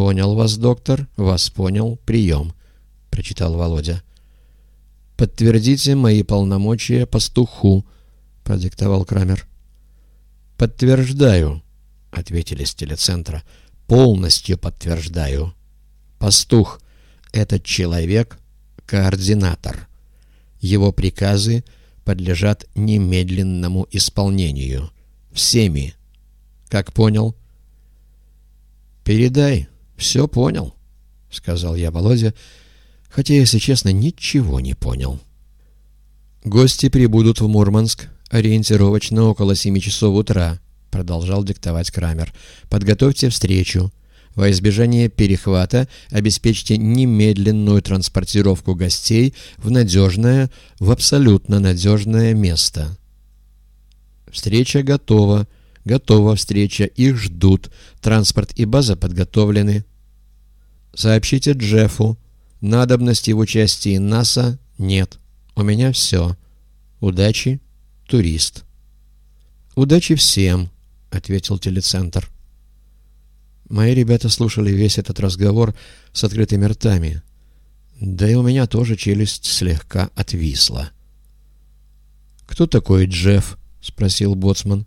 «Понял вас, доктор, вас понял, прием», — прочитал Володя. «Подтвердите мои полномочия пастуху», — продиктовал Крамер. «Подтверждаю», — ответили с телецентра. «Полностью подтверждаю. Пастух — этот человек — координатор. Его приказы подлежат немедленному исполнению. Всеми. Как понял?» «Передай. Все понял», — сказал я Володя, хотя, если честно, ничего не понял. «Гости прибудут в Мурманск ориентировочно около семи часов утра», — продолжал диктовать Крамер. «Подготовьте встречу. Во избежание перехвата обеспечьте немедленную транспортировку гостей в надежное, в абсолютно надежное место». «Встреча готова», Готова встреча, их ждут. Транспорт и база подготовлены. Сообщите Джеффу. Надобности в участии НАСА нет. У меня все. Удачи, турист. Удачи всем, ответил телецентр. Мои ребята слушали весь этот разговор с открытыми ртами. Да и у меня тоже челюсть слегка отвисла. «Кто такой Джефф?» — спросил Боцман.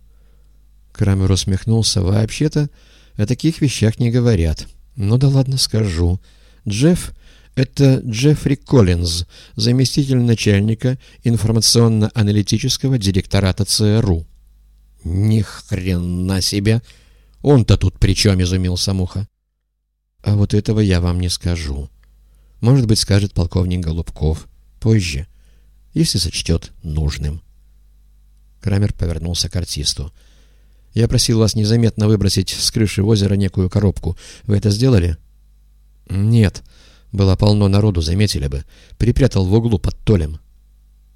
Крамер усмехнулся. «Вообще-то о таких вещах не говорят. Ну да ладно, скажу. Джефф — это Джеффри Коллинз, заместитель начальника информационно-аналитического директората ЦРУ». «Ни хрена себе! Он-то тут при чем?» — изумился Муха. «А вот этого я вам не скажу. Может быть, скажет полковник Голубков. Позже, если сочтет нужным». Крамер повернулся к артисту. Я просил вас незаметно выбросить с крыши озера некую коробку. Вы это сделали? Нет. Было полно народу, заметили бы. Припрятал в углу под толем.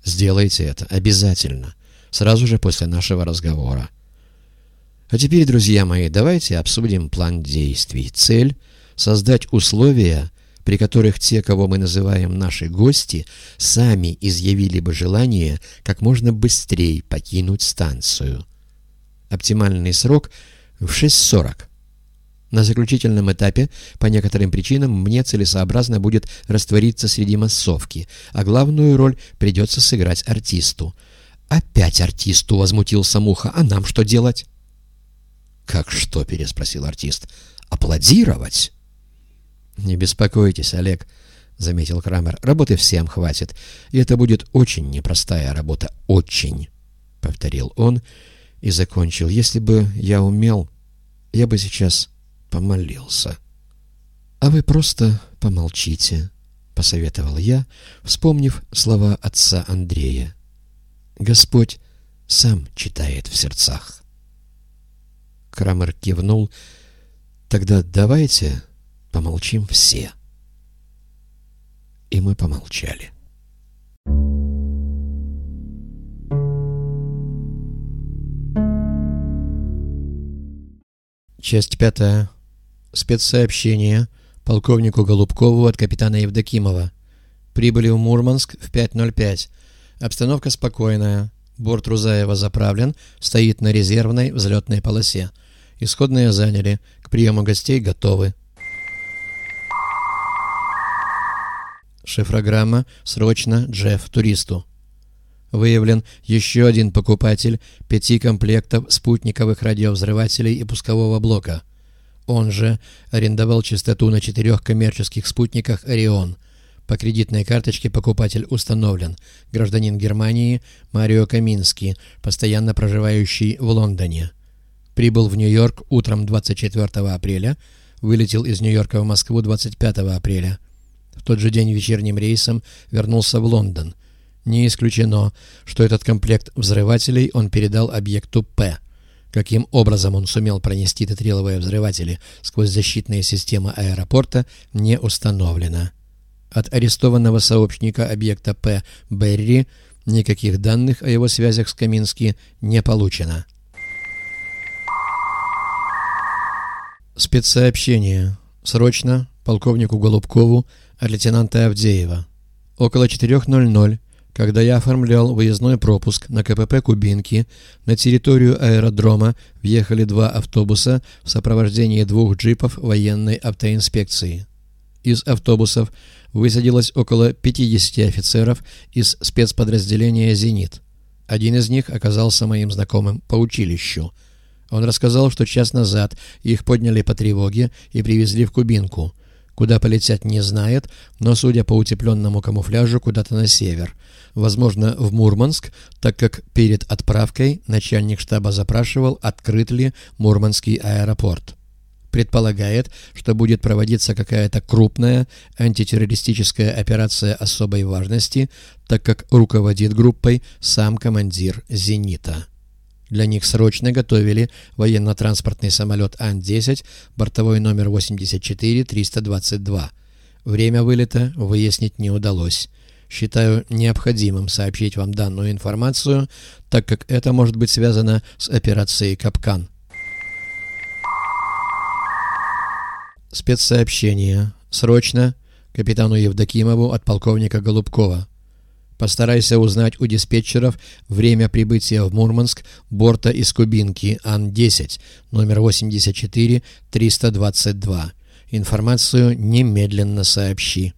Сделайте это. Обязательно. Сразу же после нашего разговора. А теперь, друзья мои, давайте обсудим план действий. Цель — создать условия, при которых те, кого мы называем наши гости, сами изъявили бы желание как можно быстрее покинуть станцию. Оптимальный срок в 6.40. На заключительном этапе, по некоторым причинам, мне целесообразно будет раствориться среди массовки, а главную роль придется сыграть артисту. «Опять артисту!» — возмутился Муха. «А нам что делать?» «Как что?» — переспросил артист. «Аплодировать?» «Не беспокойтесь, Олег», — заметил Крамер. «Работы всем хватит, и это будет очень непростая работа. Очень!» — повторил он, — и закончил. «Если бы я умел, я бы сейчас помолился». «А вы просто помолчите», — посоветовал я, вспомнив слова отца Андрея. «Господь сам читает в сердцах». Крамер кивнул. «Тогда давайте помолчим все». И мы помолчали. Часть пятая. Спецсообщение полковнику Голубкову от капитана Евдокимова. Прибыли в Мурманск в 5.05. Обстановка спокойная. Борт Рузаева заправлен, стоит на резервной взлетной полосе. Исходные заняли. К приему гостей готовы. Шифрограмма «Срочно, Джефф, туристу». Выявлен еще один покупатель пяти комплектов спутниковых радиовзрывателей и пускового блока. Он же арендовал частоту на четырех коммерческих спутниках «Орион». По кредитной карточке покупатель установлен. Гражданин Германии Марио Каминский, постоянно проживающий в Лондоне. Прибыл в Нью-Йорк утром 24 апреля, вылетел из Нью-Йорка в Москву 25 апреля. В тот же день вечерним рейсом вернулся в Лондон – не исключено, что этот комплект взрывателей он передал объекту «П». Каким образом он сумел пронести тетриловые взрыватели сквозь защитные системы аэропорта, не установлено. От арестованного сообщника объекта «П» Берри никаких данных о его связях с Камински не получено. Спецсообщение. Срочно полковнику Голубкову от лейтенанта Авдеева. Около 4.00 Когда я оформлял выездной пропуск на КПП «Кубинки», на территорию аэродрома въехали два автобуса в сопровождении двух джипов военной автоинспекции. Из автобусов высадилось около 50 офицеров из спецподразделения «Зенит». Один из них оказался моим знакомым по училищу. Он рассказал, что час назад их подняли по тревоге и привезли в Кубинку. Куда полетят не знает, но, судя по утепленному камуфляжу, куда-то на север – возможно, в Мурманск, так как перед отправкой начальник штаба запрашивал, открыт ли Мурманский аэропорт. Предполагает, что будет проводиться какая-то крупная антитеррористическая операция особой важности, так как руководит группой сам командир «Зенита». Для них срочно готовили военно-транспортный самолет Ан-10, бортовой номер 84-322. Время вылета выяснить не удалось. Считаю необходимым сообщить вам данную информацию, так как это может быть связано с операцией «Капкан». Спецсообщение. Срочно. Капитану Евдокимову от полковника Голубкова. Постарайся узнать у диспетчеров время прибытия в Мурманск борта из Кубинки Ан-10, номер 84-322. Информацию немедленно сообщи.